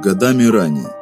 годами ранее.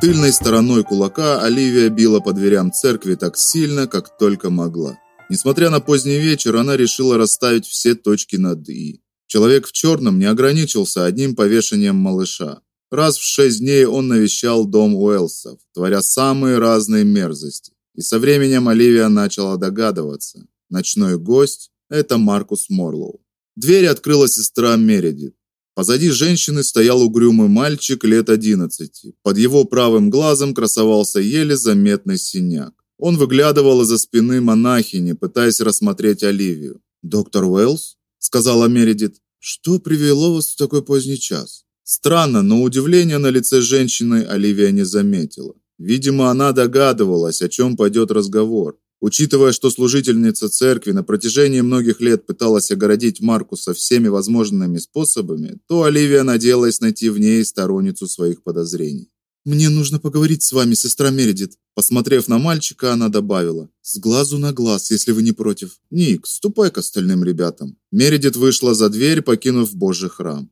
Тыльной стороной кулака Оливия била по дверям церкви так сильно, как только могла. Несмотря на поздний вечер, она решила расставить все точки над «и». Человек в черном не ограничился одним повешением малыша. Раз в шесть дней он навещал дом Уэлсов, творя самые разные мерзости. И со временем Оливия начала догадываться. Ночной гость – это Маркус Морлоу. Дверь открыла сестра Мередит. Позади женщины стоял угрюмый мальчик лет одиннадцати. Под его правым глазом красовался еле заметный синяк. Он выглядывал из-за спины монахини, пытаясь рассмотреть Оливию. "Доктор Уэллс?" сказала Мередит. "Что привело вас в такой поздний час?" Странно, но удивления на лице женщины Оливия не заметила. Видимо, она догадывалась, о чем пойдет разговор. Учитывая, что служительница церкви на протяжении многих лет пыталась огородить Маркуса всеми возможными способами, то Оливия надеялась найти в ней сторонницу своих подозрений. Мне нужно поговорить с вами, сестра Мередит. Посмотрев на мальчика, она добавила: "С глазу на глаз, если вы не против. Ник, ступай к остальным ребятам". Мередит вышла за дверь, покинув Божий храм.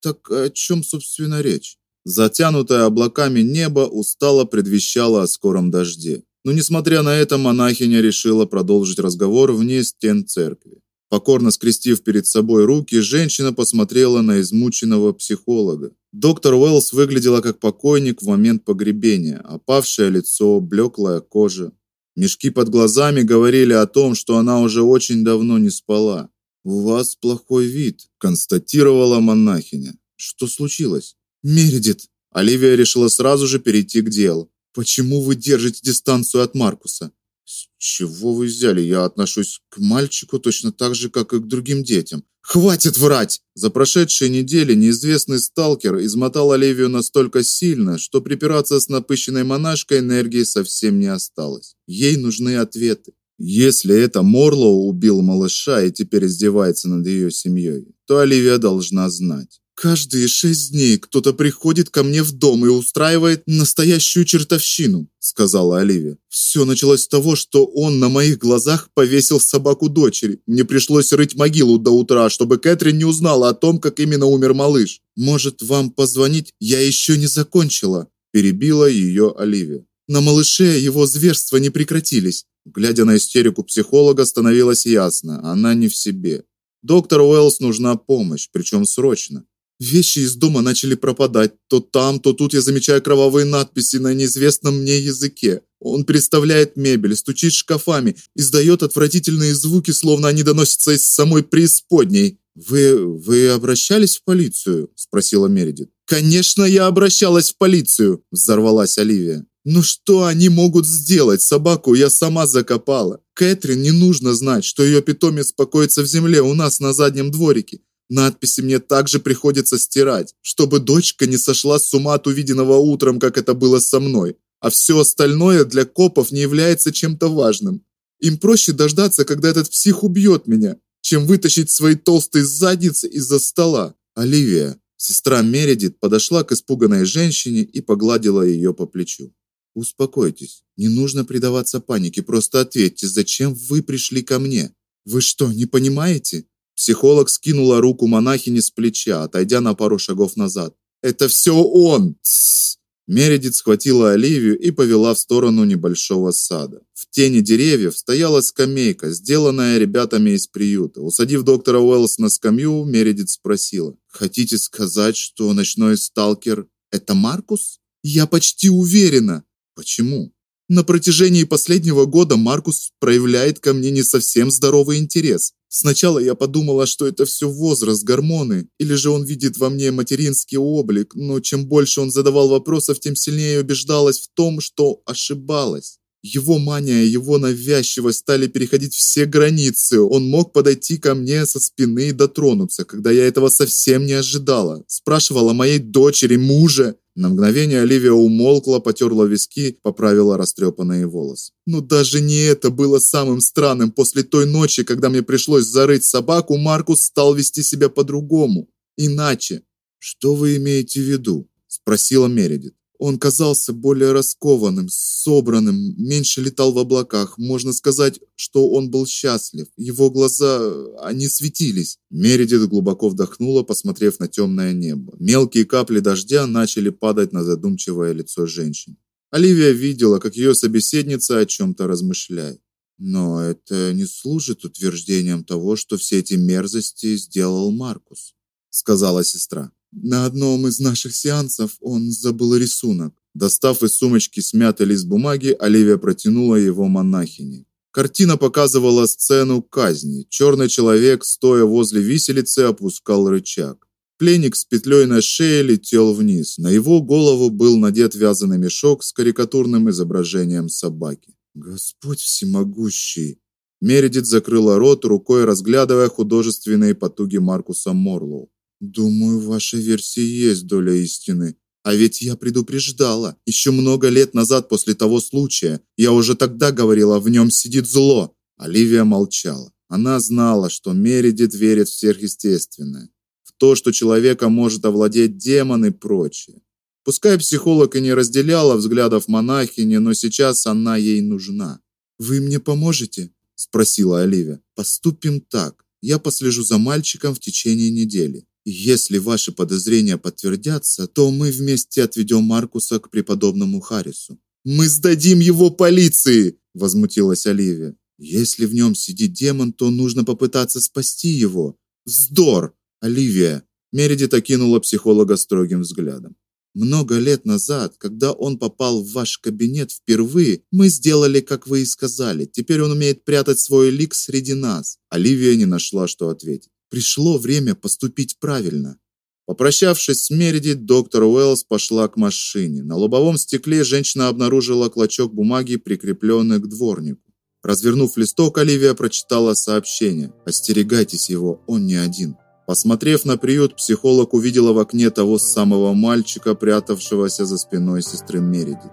Так о чем, собственно, речь? Затянутое облаками небо устало предвещало о скором дожде. Но несмотря на это, монахиня решила продолжить разговор вне стен церкви. Покорно скрестив перед собой руки, женщина посмотрела на измученного психолога. Доктор Уэллс выглядела как покойник в момент погребения: опавшее лицо, блеклая кожа. Мешки под глазами говорили о том, что она уже очень давно не спала. У вас плохой вид, констатировала монахиня. Что случилось? Мередит. Оливия решила сразу же перейти к делу. Почему вы держите дистанцию от Маркуса? С чего вы взяли? Я отношусь к мальчику точно так же, как и к другим детям. Хватит врать. За прошедшие недели неизвестный сталкер измотал Оливию настолько сильно, что припираться с напыщенной монашкой энергии совсем не осталось. Ей нужны ответы. Если это Морлоу убил малыша и теперь издевается над ее семьей, то Оливия должна знать. Каждые шесть дней кто-то приходит ко мне в дом и устраивает настоящую чертовщину, сказала Оливия. Все началось с того, что он на моих глазах повесил собаку дочери. Мне пришлось рыть могилу до утра, чтобы Кэтрин не узнала о том, как именно умер малыш. Может, вам позвонить? Я еще не закончила, перебила ее Оливия. На малыше его зверства не прекратились. Глядя на истерику психолога, становилось ясно, она не в себе. Доктор Уэллс нужна помощь, причем срочно. Вещи из дома начали пропадать. То там, то тут я замечаю кровавые надписи на неизвестном мне языке. Он переставляет мебель, стучит шкафами, издает отвратительные звуки, словно они доносятся из самой преисподней. Вы вы обращались в полицию? спросила Мередит. Конечно, я обращалась в полицию, взорвалась Оливия. Но что они могут сделать? Собаку я сама закопала. Кэтрин не нужно знать, что ее питомец покоится в земле у нас на заднем дворике. Надписи мне также приходится стирать, чтобы дочка не сошла с ума от увиденного утром, как это было со мной. А все остальное для копов не является чем-то важным. Им проще дождаться, когда этот псих убьет меня, чем вытащить свои толстые задницы из-за стола. Оливия, сестра Мередит, подошла к испуганной женщине и погладила ее по плечу. Успокойтесь. Не нужно предаваться панике, просто ответьте, зачем вы пришли ко мне? Вы что, не понимаете? Психолог скинула руку монахини с плеча, отойдя на пару шагов назад. Это все он. Тс. Мередит схватила Оливию и повела в сторону небольшого сада. В тени деревьев стояла скамейка, сделанная ребятами из приюта. Усадив доктора Уэллс на скамью, Мередит спросила: "Хотите сказать, что ночной сталкер это Маркус?" "Я почти уверена". "Почему?" На протяжении последнего года Маркус проявляет ко мне не совсем здоровый интерес. Сначала я подумала, что это все возраст, гормоны, или же он видит во мне материнский облик, но чем больше он задавал вопросов, тем сильнее убеждалась в том, что ошибалась. Его мания, его навязчивость стали переходить все границы. Он мог подойти ко мне со спины и дотронуться, когда я этого совсем не ожидала. Спрашивал о моей дочери, муже. На мгновение Оливия умолкла, потерла виски, поправила растрепанные волосы. Но даже не это было самым странным. После той ночи, когда мне пришлось зарыть собаку, Маркус стал вести себя по-другому, иначе. Что вы имеете в виду? спросила Мередит. Он казался более раскованным, собранным, меньше летал в облаках. Можно сказать, что он был счастлив. Его глаза, они светились. Мередит глубоко вдохнула, посмотрев на темное небо. Мелкие капли дождя начали падать на задумчивое лицо женщины. Оливия видела, как ее собеседница о чем то размышляет. Но это не служит утверждением того, что все эти мерзости сделал Маркус, сказала сестра. На одном из наших сеансов он забыл рисунок. Достав из сумочки смятый лист бумаги, Оливия протянула его монахине. Картина показывала сцену казни. Черный человек, стоя возле виселицы, опускал рычаг. Пленник с петлей на шее летел вниз. На его голову был надет вязаный мешок с карикатурным изображением собаки. Господь всемогущий. Мередит закрыла рот рукой, разглядывая художественные потуги Маркуса Морлоу. Думаю, в вашей версии есть доля истины. А ведь я предупреждала. Еще много лет назад после того случая я уже тогда говорила, в нем сидит зло. Оливия молчала. Она знала, что Мередит верит в сверхъестественное, в то, что человека может овладеть демон и прочее. Пускай психолог и не разделяла взглядов монахини, но сейчас она ей нужна. Вы мне поможете? спросила Оливия. Поступим так. Я послежу за мальчиком в течение недели. Если ваши подозрения подтвердятся, то мы вместе отведем Маркуса к преподобному Харрису. Мы сдадим его полиции, возмутилась Оливия. Если в нем сидит демон, то нужно попытаться спасти его. Вздор, Оливия. Мередит окинула психолога строгим взглядом. Много лет назад, когда он попал в ваш кабинет впервые, мы сделали, как вы и сказали. Теперь он умеет прятать свой лик среди нас. Оливия не нашла, что ответить. Пришло время поступить правильно. Попрощавшись с Мередит, доктор Уэллс пошла к машине. На лобовом стекле женщина обнаружила клочок бумаги, прикрепленный к дворнику. Развернув листок, Оливия прочитала сообщение: "Остерегайтесь его, он не один". Посмотрев на приют, психолог увидела в окне того самого мальчика, прятавшегося за спиной сестры Мередит.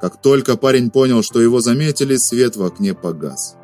Как только парень понял, что его заметили, свет в окне погас.